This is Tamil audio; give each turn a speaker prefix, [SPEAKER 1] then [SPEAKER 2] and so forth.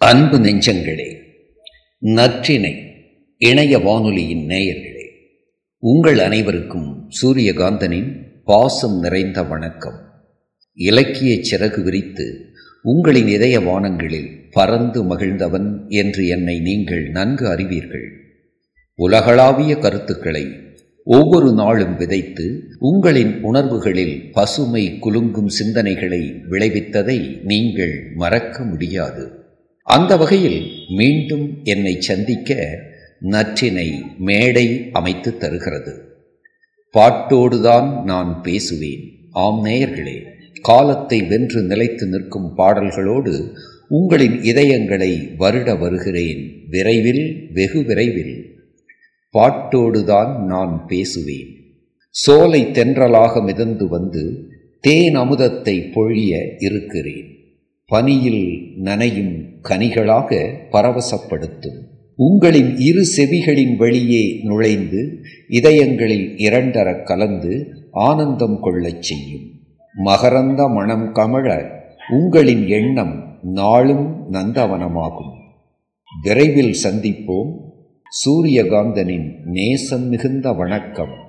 [SPEAKER 1] அன்பு நெஞ்சங்களே நற்றினை இணைய வானொலியின் நேயர்களே உங்கள் அனைவருக்கும் சூரியகாந்தனின் பாசம் நிறைந்த வணக்கம். இலக்கிய சிறகு விரித்து உங்களின் இதய வானங்களில் பறந்து மகிழ்ந்தவன் என்று என்னை நீங்கள் நன்கு அறிவீர்கள். உலகளாவிய கருத்துக்களை ஒவ்வொரு நாளும் விதைத்து உங்களின் உணர்வுகளில் பசுமை குலுங்கும் சிந்தனைகளை விளைவித்ததை நீங்கள் மறக்க முடியாது. அந்த வகையில் மீண்டும் என்னை சந்திக்க நற்றினை மேடை அமைத்து தருகிறது. பாட்டோடுதான் நான் பேசுவேன். ஆம் நேயர்களே காலத்தை வென்று நிலைத்து நிற்கும் பாடல்களோடு உங்களின் இதயங்களை வருட வருகிறேன். விரைவில் வெகு விரைவில். பாட்டோடுதான் நான் பேசுவேன். சோலை தென்றலாக மிதந்து வந்து தேன் அமுதத்தை பொழிய இருக்கிறேன். பனியில் நனையும் கனிகளாக பரவசப்படுத்தும். உங்களின் இரு செவிகளின் வழியே நுழைந்து இதயங்களில் இரண்டர கலந்து ஆனந்தம் கொள்ளச் செய்யும். மகரந்த மனம் கமழ உங்களின் எண்ணம் நாளும் நந்தவனமாகும். விரைவில் சந்திப்போம். சூரியகாந்தனின் நேசம் மிகுந்த வணக்கம்.